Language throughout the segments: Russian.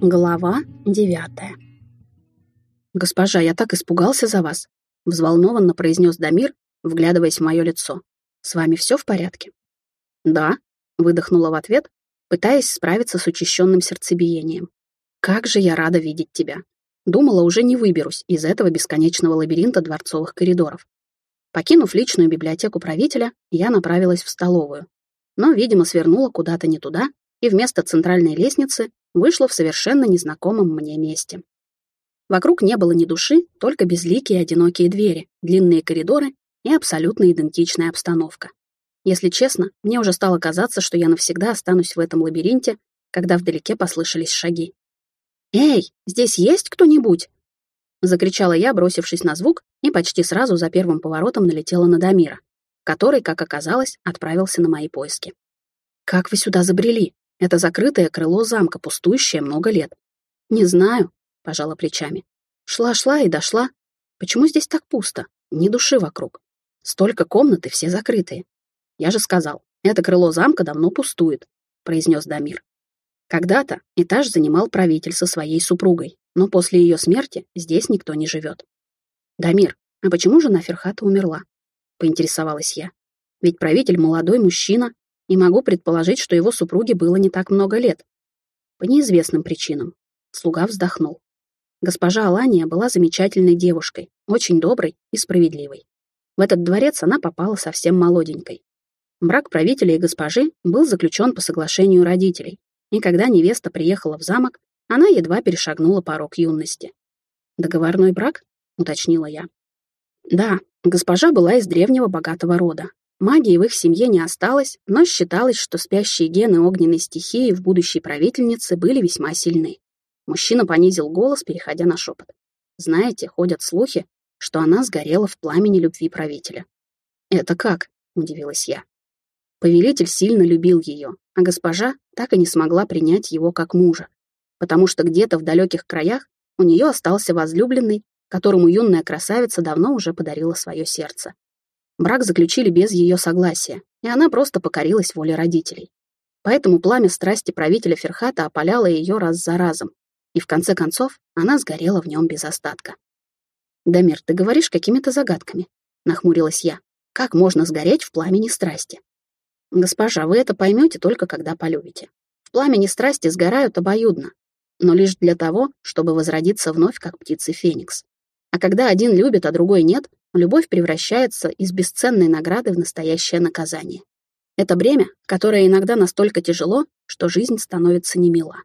Глава девятая. «Госпожа, я так испугался за вас», — взволнованно произнес Дамир, вглядываясь в мое лицо. «С вами все в порядке?» «Да», — выдохнула в ответ, пытаясь справиться с учащенным сердцебиением. «Как же я рада видеть тебя. Думала, уже не выберусь из этого бесконечного лабиринта дворцовых коридоров. Покинув личную библиотеку правителя, я направилась в столовую. Но, видимо, свернула куда-то не туда, и вместо центральной лестницы вышла в совершенно незнакомом мне месте. Вокруг не было ни души, только безликие одинокие двери, длинные коридоры и абсолютно идентичная обстановка. Если честно, мне уже стало казаться, что я навсегда останусь в этом лабиринте, когда вдалеке послышались шаги. «Эй, здесь есть кто-нибудь?» Закричала я, бросившись на звук, и почти сразу за первым поворотом налетела на Дамира, который, как оказалось, отправился на мои поиски. «Как вы сюда забрели?» Это закрытое крыло замка, пустующее много лет. Не знаю, пожала плечами. Шла-шла и дошла. Почему здесь так пусто? Ни души вокруг. Столько комнат и все закрытые. Я же сказал, это крыло замка давно пустует, произнес Дамир. Когда-то этаж занимал правитель со своей супругой, но после ее смерти здесь никто не живет. Дамир, а почему жена Ферхата умерла? Поинтересовалась я. Ведь правитель молодой мужчина, и могу предположить, что его супруге было не так много лет. По неизвестным причинам. Слуга вздохнул. Госпожа Алания была замечательной девушкой, очень доброй и справедливой. В этот дворец она попала совсем молоденькой. Брак правителя и госпожи был заключен по соглашению родителей, и когда невеста приехала в замок, она едва перешагнула порог юности. «Договорной брак?» — уточнила я. Да, госпожа была из древнего богатого рода, Магии в их семье не осталось, но считалось, что спящие гены огненной стихии в будущей правительнице были весьма сильны. Мужчина понизил голос, переходя на шепот. Знаете, ходят слухи, что она сгорела в пламени любви правителя. «Это как?» — удивилась я. Повелитель сильно любил ее, а госпожа так и не смогла принять его как мужа, потому что где-то в далеких краях у нее остался возлюбленный, которому юная красавица давно уже подарила свое сердце. Брак заключили без ее согласия, и она просто покорилась воле родителей. Поэтому пламя страсти правителя Ферхата опаляло ее раз за разом, и в конце концов она сгорела в нем без остатка. «Дамир, ты говоришь какими-то загадками», — нахмурилась я. «Как можно сгореть в пламени страсти?» «Госпожа, вы это поймете только когда полюбите. В пламени страсти сгорают обоюдно, но лишь для того, чтобы возродиться вновь, как птицы Феникс. А когда один любит, а другой нет, любовь превращается из бесценной награды в настоящее наказание. Это бремя, которое иногда настолько тяжело, что жизнь становится немила.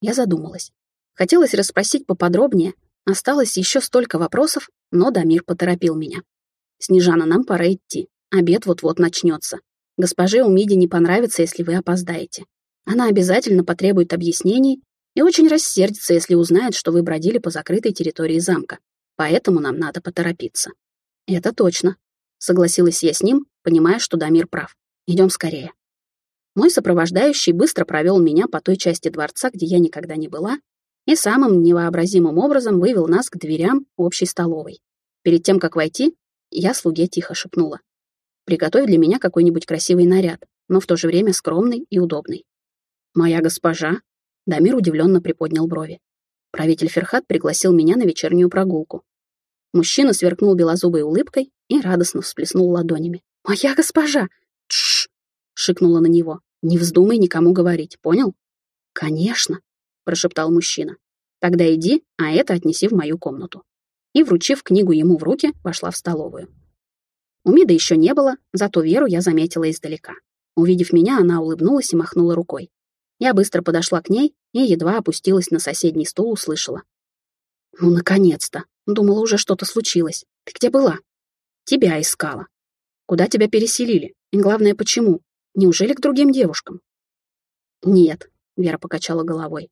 Я задумалась. Хотелось расспросить поподробнее, осталось еще столько вопросов, но Дамир поторопил меня. «Снежана, нам пора идти. Обед вот-вот начнется. Госпоже Умиде не понравится, если вы опоздаете. Она обязательно потребует объяснений и очень рассердится, если узнает, что вы бродили по закрытой территории замка. Поэтому нам надо поторопиться. «Это точно», — согласилась я с ним, понимая, что Дамир прав. «Идем скорее». Мой сопровождающий быстро провел меня по той части дворца, где я никогда не была, и самым невообразимым образом вывел нас к дверям общей столовой. Перед тем, как войти, я слуге тихо шепнула. «Приготовь для меня какой-нибудь красивый наряд, но в то же время скромный и удобный». «Моя госпожа?» Дамир удивленно приподнял брови. Правитель Ферхат пригласил меня на вечернюю прогулку. Мужчина сверкнул белозубой улыбкой и радостно всплеснул ладонями. «Моя госпожа!» «Тш!» — шикнула на него. «Не вздумай никому говорить, понял?» «Конечно!» — прошептал мужчина. «Тогда иди, а это отнеси в мою комнату». И, вручив книгу ему в руки, вошла в столовую. Умида еще не было, зато Веру я заметила издалека. Увидев меня, она улыбнулась и махнула рукой. Я быстро подошла к ней и едва опустилась на соседний стул, услышала. «Ну, наконец-то!» Думала, уже что-то случилось. Ты где была? Тебя искала. Куда тебя переселили? И главное, почему? Неужели к другим девушкам? Нет, Вера покачала головой.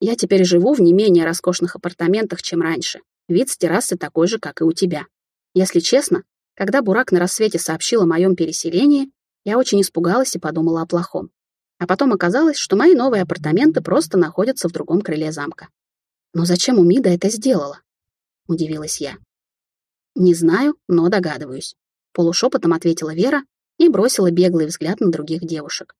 Я теперь живу в не менее роскошных апартаментах, чем раньше. Вид с террасы такой же, как и у тебя. Если честно, когда Бурак на рассвете сообщил о моем переселении, я очень испугалась и подумала о плохом. А потом оказалось, что мои новые апартаменты просто находятся в другом крыле замка. Но зачем Умида это сделала? — удивилась я. «Не знаю, но догадываюсь», — полушепотом ответила Вера и бросила беглый взгляд на других девушек.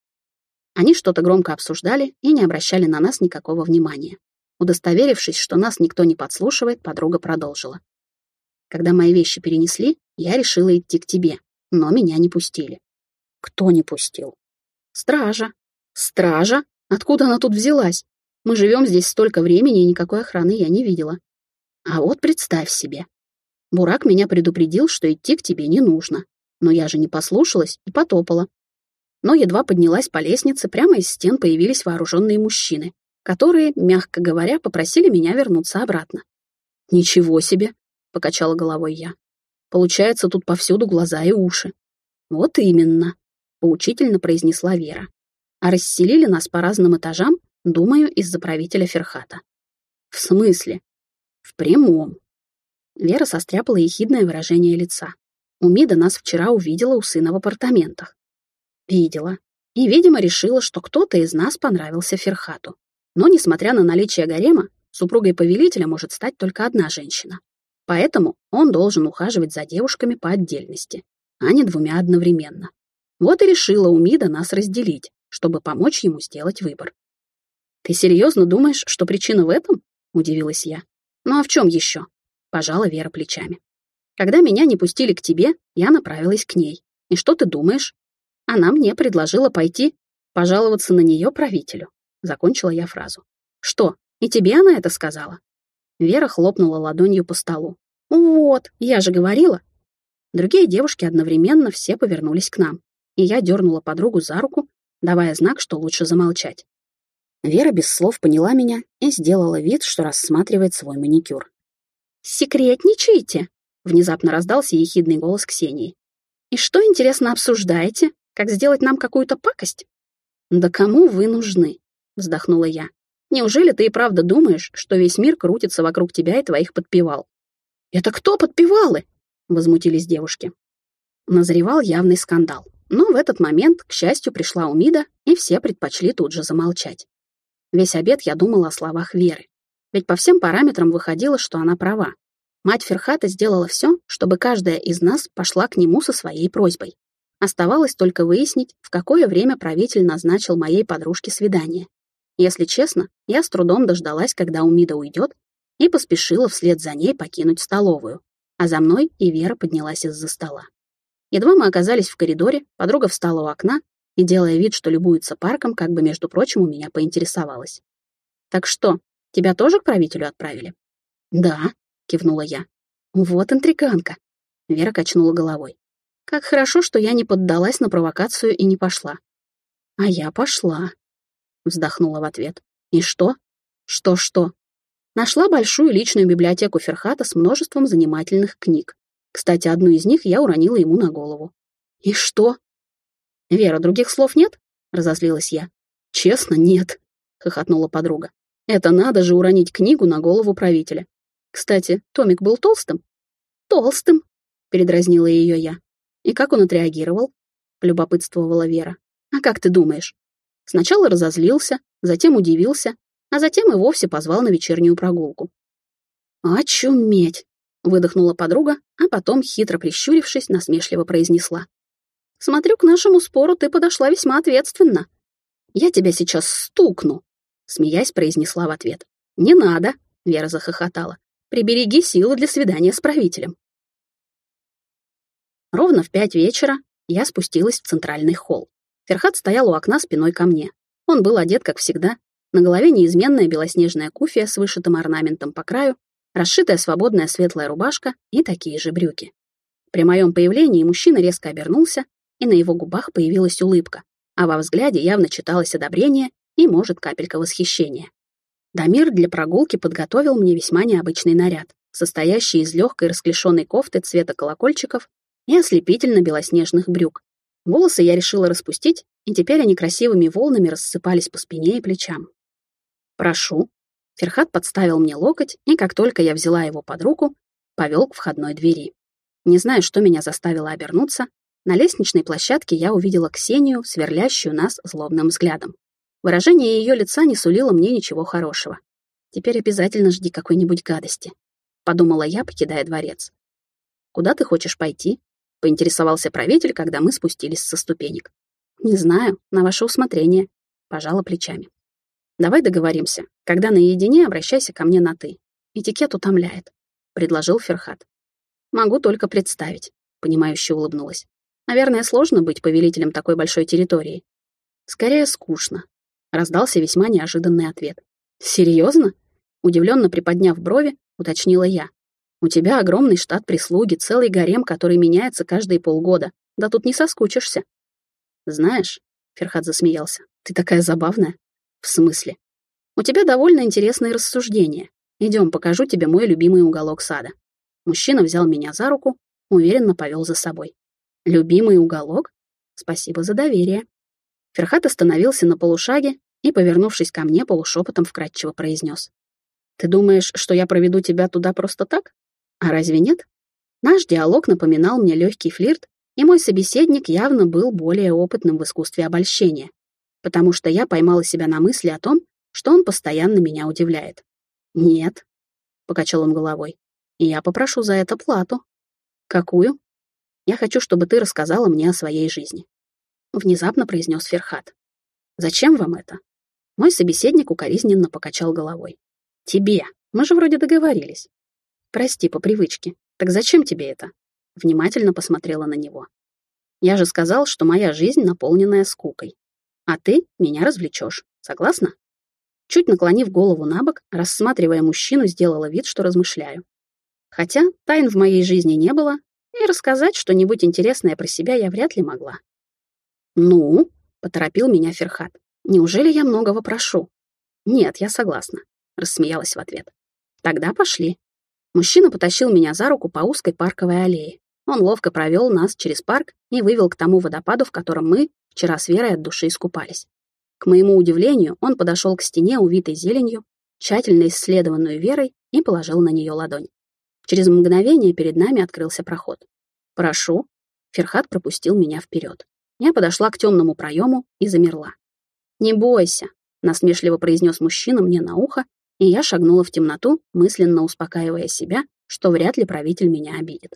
Они что-то громко обсуждали и не обращали на нас никакого внимания. Удостоверившись, что нас никто не подслушивает, подруга продолжила. Когда мои вещи перенесли, я решила идти к тебе, но меня не пустили. Кто не пустил? Стража. Стража? Откуда она тут взялась? Мы живем здесь столько времени, и никакой охраны я не видела. А вот представь себе. Бурак меня предупредил, что идти к тебе не нужно. Но я же не послушалась и потопала. Но едва поднялась по лестнице, прямо из стен появились вооруженные мужчины, которые, мягко говоря, попросили меня вернуться обратно. «Ничего себе!» — покачала головой я. «Получается, тут повсюду глаза и уши». «Вот именно», — поучительно произнесла Вера. «А расселили нас по разным этажам, думаю, из-за правителя Ферхата». «В смысле?» «В прямом». Вера состряпала ехидное выражение лица. Умида нас вчера увидела у сына в апартаментах. Видела. И, видимо, решила, что кто-то из нас понравился Ферхату. Но, несмотря на наличие гарема, супругой повелителя может стать только одна женщина. Поэтому он должен ухаживать за девушками по отдельности, а не двумя одновременно. Вот и решила Умида нас разделить, чтобы помочь ему сделать выбор. «Ты серьезно думаешь, что причина в этом?» — удивилась я. «Ну а в чем еще?» — пожала Вера плечами. «Когда меня не пустили к тебе, я направилась к ней. И что ты думаешь? Она мне предложила пойти пожаловаться на нее правителю. Закончила я фразу. «Что, и тебе она это сказала?» Вера хлопнула ладонью по столу. «Вот, я же говорила». Другие девушки одновременно все повернулись к нам, и я дернула подругу за руку, давая знак, что лучше замолчать. Вера без слов поняла меня и сделала вид, что рассматривает свой маникюр. «Секретничаете?» — внезапно раздался ехидный голос Ксении. «И что, интересно, обсуждаете? Как сделать нам какую-то пакость?» «Да кому вы нужны?» — вздохнула я. «Неужели ты и правда думаешь, что весь мир крутится вокруг тебя и твоих подпевал?» «Это кто подпевалы?» — возмутились девушки. Назревал явный скандал. Но в этот момент, к счастью, пришла Умида, и все предпочли тут же замолчать. Весь обед я думала о словах Веры. Ведь по всем параметрам выходило, что она права. Мать Ферхата сделала все, чтобы каждая из нас пошла к нему со своей просьбой. Оставалось только выяснить, в какое время правитель назначил моей подружке свидание. Если честно, я с трудом дождалась, когда Умида уйдет, и поспешила вслед за ней покинуть столовую. А за мной и Вера поднялась из-за стола. Едва мы оказались в коридоре, подруга встала у окна и, делая вид, что любуется парком, как бы, между прочим, у меня поинтересовалась. «Так что, тебя тоже к правителю отправили?» «Да», — кивнула я. «Вот интриганка», — Вера качнула головой. «Как хорошо, что я не поддалась на провокацию и не пошла». «А я пошла», Вздохнула в ответ. И что? Что-что? Нашла большую личную библиотеку Ферхата с множеством занимательных книг. Кстати, одну из них я уронила ему на голову. И что? Вера, других слов нет? Разозлилась я. Честно, нет, хохотнула подруга. Это надо же уронить книгу на голову правителя. Кстати, Томик был толстым? Толстым, передразнила ее я. И как он отреагировал? Любопытствовала Вера. А как ты думаешь? Сначала разозлился, затем удивился, а затем и вовсе позвал на вечернюю прогулку. «Очуметь!» — выдохнула подруга, а потом, хитро прищурившись, насмешливо произнесла. «Смотрю, к нашему спору ты подошла весьма ответственно. Я тебя сейчас стукну!» — смеясь, произнесла в ответ. «Не надо!» — Вера захохотала. «Прибереги силы для свидания с правителем». Ровно в пять вечера я спустилась в центральный холл. Ферхат стоял у окна спиной ко мне. Он был одет, как всегда. На голове неизменная белоснежная куфия с вышитым орнаментом по краю, расшитая свободная светлая рубашка и такие же брюки. При моем появлении мужчина резко обернулся, и на его губах появилась улыбка, а во взгляде явно читалось одобрение и, может, капелька восхищения. Дамир для прогулки подготовил мне весьма необычный наряд, состоящий из легкой расклешенной кофты цвета колокольчиков и ослепительно белоснежных брюк, Волосы я решила распустить, и теперь они красивыми волнами рассыпались по спине и плечам. «Прошу». Ферхат подставил мне локоть, и как только я взяла его под руку, повел к входной двери. Не знаю, что меня заставило обернуться, на лестничной площадке я увидела Ксению, сверлящую нас злобным взглядом. Выражение ее лица не сулило мне ничего хорошего. Теперь обязательно жди какой-нибудь гадости, подумала я, покидая дворец. Куда ты хочешь пойти? поинтересовался правитель, когда мы спустились со ступенек. «Не знаю, на ваше усмотрение», пожала плечами. «Давай договоримся. Когда наедине, обращайся ко мне на «ты». Этикет утомляет», — предложил Ферхат. «Могу только представить», — понимающе улыбнулась. «Наверное, сложно быть повелителем такой большой территории». «Скорее, скучно», — раздался весьма неожиданный ответ. «Серьезно?» — удивленно приподняв брови, уточнила я. «У тебя огромный штат прислуги, целый гарем, который меняется каждые полгода. Да тут не соскучишься». «Знаешь», — Ферхат засмеялся, — «ты такая забавная». «В смысле?» «У тебя довольно интересные рассуждения. Идем, покажу тебе мой любимый уголок сада». Мужчина взял меня за руку, уверенно повел за собой. «Любимый уголок? Спасибо за доверие». Ферхат остановился на полушаге и, повернувшись ко мне, полушепотом вкратчиво произнес. «Ты думаешь, что я проведу тебя туда просто так? А разве нет?» Наш диалог напоминал мне легкий флирт, и мой собеседник явно был более опытным в искусстве обольщения, потому что я поймала себя на мысли о том, что он постоянно меня удивляет. «Нет», — покачал он головой, — «я попрошу за это плату». «Какую?» «Я хочу, чтобы ты рассказала мне о своей жизни», — внезапно произнес Ферхат. «Зачем вам это?» Мой собеседник укоризненно покачал головой. «Тебе. Мы же вроде договорились». «Прости, по привычке. Так зачем тебе это?» Внимательно посмотрела на него. «Я же сказал, что моя жизнь наполненная скукой. А ты меня развлечешь. Согласна?» Чуть наклонив голову на бок, рассматривая мужчину, сделала вид, что размышляю. Хотя тайн в моей жизни не было, и рассказать что-нибудь интересное про себя я вряд ли могла. «Ну?» — поторопил меня Ферхат. «Неужели я многого прошу?» «Нет, я согласна», — рассмеялась в ответ. «Тогда пошли». Мужчина потащил меня за руку по узкой парковой аллее. Он ловко провел нас через парк и вывел к тому водопаду, в котором мы вчера с Верой от души искупались. К моему удивлению, он подошел к стене, увитой зеленью, тщательно исследованную Верой, и положил на нее ладонь. Через мгновение перед нами открылся проход. «Прошу». Ферхат пропустил меня вперед. Я подошла к темному проему и замерла. «Не бойся», — насмешливо произнес мужчина мне на ухо, и я шагнула в темноту, мысленно успокаивая себя, что вряд ли правитель меня обидит.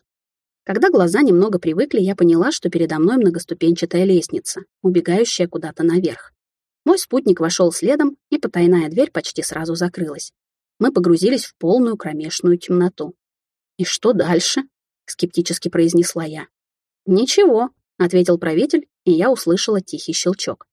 Когда глаза немного привыкли, я поняла, что передо мной многоступенчатая лестница, убегающая куда-то наверх. Мой спутник вошел следом, и потайная дверь почти сразу закрылась. Мы погрузились в полную кромешную темноту. «И что дальше?» — скептически произнесла я. «Ничего», — ответил правитель, и я услышала тихий щелчок.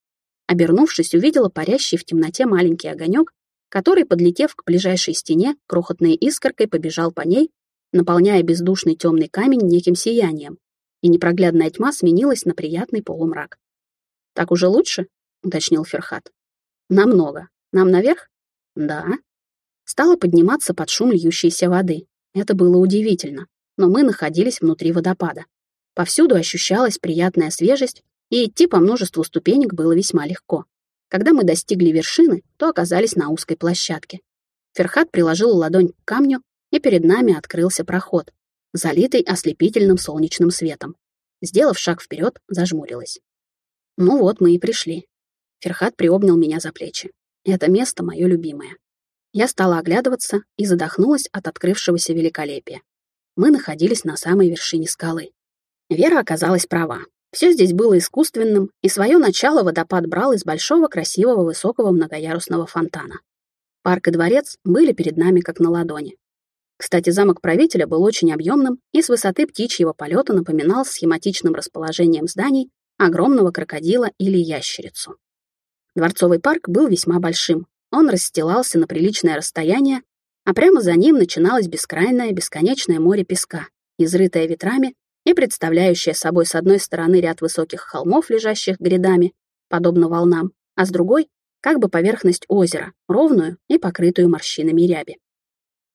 Обернувшись, увидела парящий в темноте маленький огонек, который, подлетев к ближайшей стене, крохотной искоркой побежал по ней, наполняя бездушный темный камень неким сиянием, и непроглядная тьма сменилась на приятный полумрак. «Так уже лучше?» уточнил Ферхат. Намного. Нам наверх? Да. Стала подниматься под шум льющейся воды. Это было удивительно, но мы находились внутри водопада. Повсюду ощущалась приятная свежесть, и идти по множеству ступенек было весьма легко. Когда мы достигли вершины, то оказались на узкой площадке. Ферхат приложил ладонь к камню, и перед нами открылся проход, залитый ослепительным солнечным светом. Сделав шаг вперед, зажмурилась. Ну вот мы и пришли. Ферхат приобнял меня за плечи. Это место мое любимое. Я стала оглядываться и задохнулась от открывшегося великолепия. Мы находились на самой вершине скалы. Вера оказалась права. Все здесь было искусственным, и свое начало водопад брал из большого, красивого, высокого многоярусного фонтана. Парк и дворец были перед нами как на ладони. Кстати, замок правителя был очень объемным и с высоты птичьего полета напоминал схематичным расположением зданий огромного крокодила или ящерицу. Дворцовый парк был весьма большим. Он расстилался на приличное расстояние, а прямо за ним начиналось бескрайное, бесконечное море песка, изрытое ветрами и представляющее собой с одной стороны ряд высоких холмов, лежащих грядами, подобно волнам, а с другой — как бы поверхность озера, ровную и покрытую морщинами ряби.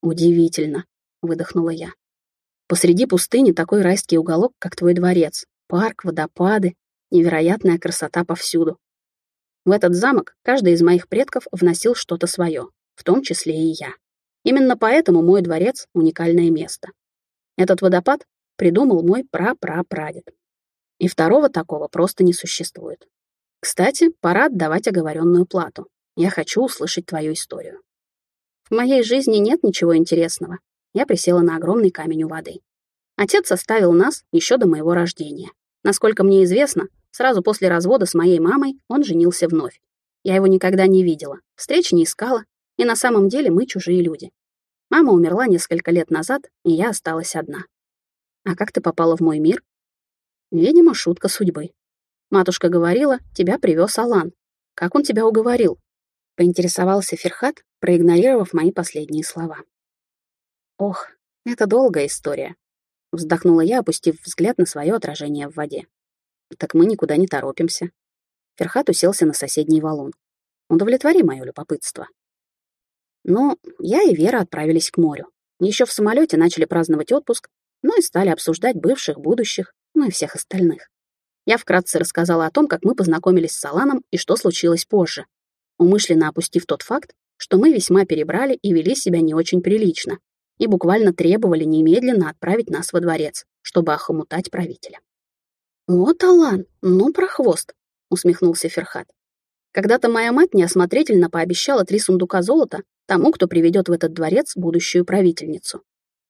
«Удивительно», — выдохнула я. «Посреди пустыни такой райский уголок, как твой дворец, парк, водопады, невероятная красота повсюду. В этот замок каждый из моих предков вносил что-то свое, в том числе и я. Именно поэтому мой дворец — уникальное место. Этот водопад придумал мой прапрапрадед. И второго такого просто не существует. Кстати, пора отдавать оговоренную плату. Я хочу услышать твою историю. В моей жизни нет ничего интересного. Я присела на огромный камень у воды. Отец оставил нас еще до моего рождения. Насколько мне известно, Сразу после развода с моей мамой он женился вновь. Я его никогда не видела, встреч не искала, и на самом деле мы чужие люди. Мама умерла несколько лет назад, и я осталась одна. А как ты попала в мой мир? Видимо, шутка судьбы. Матушка говорила, тебя привез Алан. Как он тебя уговорил? Поинтересовался Ферхат, проигнорировав мои последние слова. Ох, это долгая история. Вздохнула я, опустив взгляд на свое отражение в воде. Так мы никуда не торопимся. Ферхат уселся на соседний валун. Удовлетвори мое любопытство. Но я и Вера отправились к морю. Еще в самолете начали праздновать отпуск, ну и стали обсуждать бывших, будущих, ну и всех остальных. Я вкратце рассказала о том, как мы познакомились с Саланом и что случилось позже, умышленно опустив тот факт, что мы весьма перебрали и вели себя не очень прилично, и буквально требовали немедленно отправить нас во дворец, чтобы охомутать правителя. «Вот, Алан, ну прохвост!» — усмехнулся Ферхат. «Когда-то моя мать неосмотрительно пообещала три сундука золота тому, кто приведет в этот дворец будущую правительницу.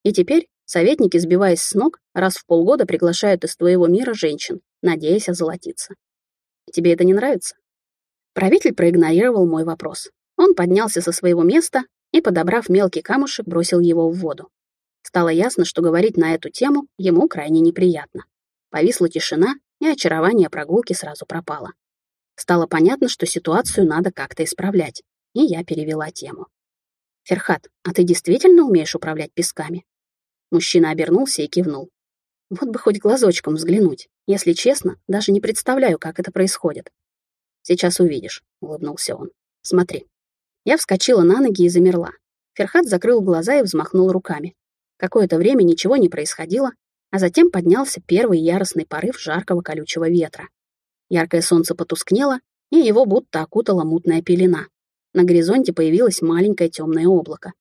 И теперь советники, сбиваясь с ног, раз в полгода приглашают из твоего мира женщин, надеясь озолотиться. Тебе это не нравится?» Правитель проигнорировал мой вопрос. Он поднялся со своего места и, подобрав мелкий камушек, бросил его в воду. Стало ясно, что говорить на эту тему ему крайне неприятно. Повисла тишина, и очарование прогулки сразу пропало. Стало понятно, что ситуацию надо как-то исправлять, и я перевела тему. «Ферхат, а ты действительно умеешь управлять песками?» Мужчина обернулся и кивнул. «Вот бы хоть глазочком взглянуть. Если честно, даже не представляю, как это происходит». «Сейчас увидишь», — улыбнулся он. «Смотри». Я вскочила на ноги и замерла. Ферхат закрыл глаза и взмахнул руками. Какое-то время ничего не происходило, а затем поднялся первый яростный порыв жаркого колючего ветра. Яркое солнце потускнело, и его будто окутала мутная пелена. На горизонте появилось маленькое темное облако.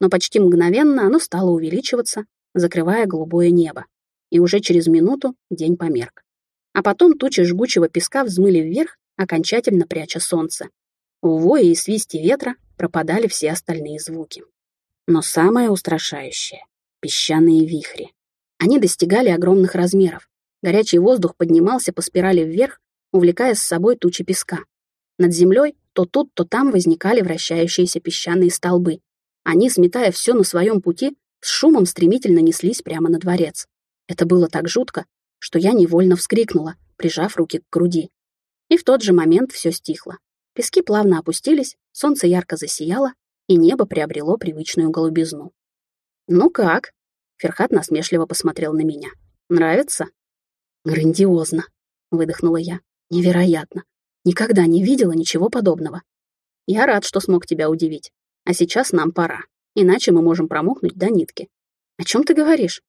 Но почти мгновенно оно стало увеличиваться, закрывая голубое небо. И уже через минуту день померк. А потом тучи жгучего песка взмыли вверх, окончательно пряча солнце. В вое и свисте ветра пропадали все остальные звуки. Но самое устрашающее — песчаные вихри. Они достигали огромных размеров. Горячий воздух поднимался по спирали вверх, увлекая с собой тучи песка. Над землей то тут, то там возникали вращающиеся песчаные столбы. Они, сметая все на своем пути, с шумом стремительно неслись прямо на дворец. Это было так жутко, что я невольно вскрикнула, прижав руки к груди. И в тот же момент все стихло. Пески плавно опустились, солнце ярко засияло, и небо приобрело привычную голубизну. «Ну как?» — Ферхат насмешливо посмотрел на меня. «Нравится?» «Грандиозно!» — выдохнула я. «Невероятно! Никогда не видела ничего подобного. Я рад, что смог тебя удивить. А сейчас нам пора, иначе мы можем промокнуть до нитки. О чем ты говоришь?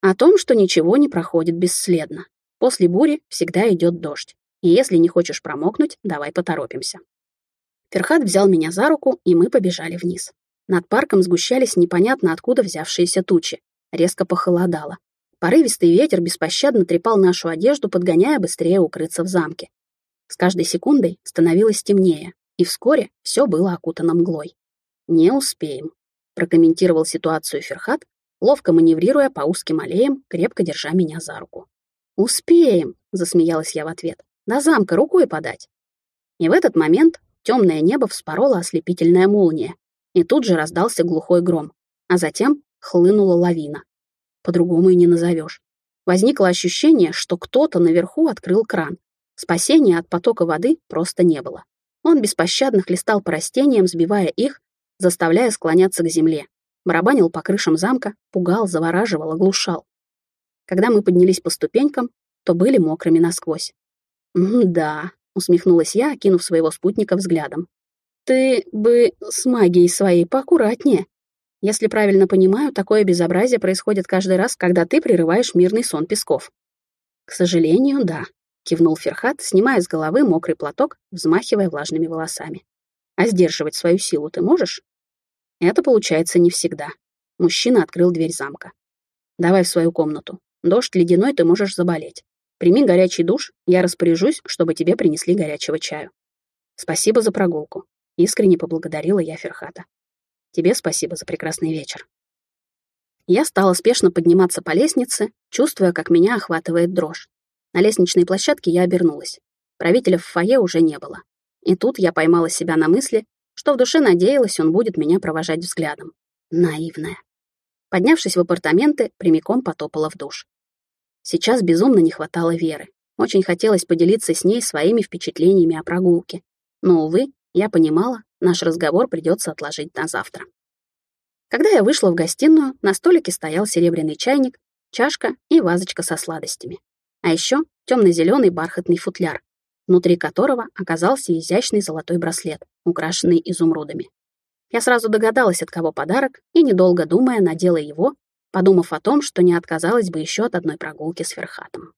О том, что ничего не проходит бесследно. После бури всегда идет дождь. И если не хочешь промокнуть, давай поторопимся. Ферхат взял меня за руку, и мы побежали вниз. Над парком сгущались непонятно откуда взявшиеся тучи. Резко похолодало. Порывистый ветер беспощадно трепал нашу одежду, подгоняя быстрее укрыться в замке. С каждой секундой становилось темнее, и вскоре все было окутано мглой. «Не успеем», — прокомментировал ситуацию Ферхат, ловко маневрируя по узким аллеям, крепко держа меня за руку. «Успеем», — засмеялась я в ответ. До замка рукой подать. И в этот момент темное небо вспорола ослепительная молния, и тут же раздался глухой гром, а затем хлынула лавина. По-другому и не назовешь. Возникло ощущение, что кто-то наверху открыл кран. Спасения от потока воды просто не было. Он беспощадно хлестал по растениям, сбивая их, заставляя склоняться к земле. Барабанил по крышам замка, пугал, завораживал, оглушал. Когда мы поднялись по ступенькам, то были мокрыми насквозь. «Да», — усмехнулась я, окинув своего спутника взглядом. «Ты бы с магией своей поаккуратнее. Если правильно понимаю, такое безобразие происходит каждый раз, когда ты прерываешь мирный сон песков». «К сожалению, да», — кивнул Ферхат, снимая с головы мокрый платок, взмахивая влажными волосами. «А сдерживать свою силу ты можешь?» «Это получается не всегда». Мужчина открыл дверь замка. «Давай в свою комнату. Дождь ледяной, ты можешь заболеть. Прими горячий душ, я распоряжусь, чтобы тебе принесли горячего чаю. Спасибо за прогулку. Искренне поблагодарила я Ферхата. Тебе спасибо за прекрасный вечер. Я стала спешно подниматься по лестнице, чувствуя, как меня охватывает дрожь. На лестничной площадке я обернулась. Правителя в фойе уже не было. И тут я поймала себя на мысли, что в душе надеялась, он будет меня провожать взглядом. Наивная. Поднявшись в апартаменты, прямиком потопала в душ. Сейчас безумно не хватало Веры. Очень хотелось поделиться с ней своими впечатлениями о прогулке. Но, увы, я понимала, наш разговор придется отложить на завтра. Когда я вышла в гостиную, на столике стоял серебряный чайник, чашка и вазочка со сладостями. А еще темно-зеленый бархатный футляр, внутри которого оказался изящный золотой браслет, украшенный изумрудами. Я сразу догадалась, от кого подарок, и, недолго думая, надела его, подумав о том, что не отказалась бы еще от одной прогулки с Ферхатом.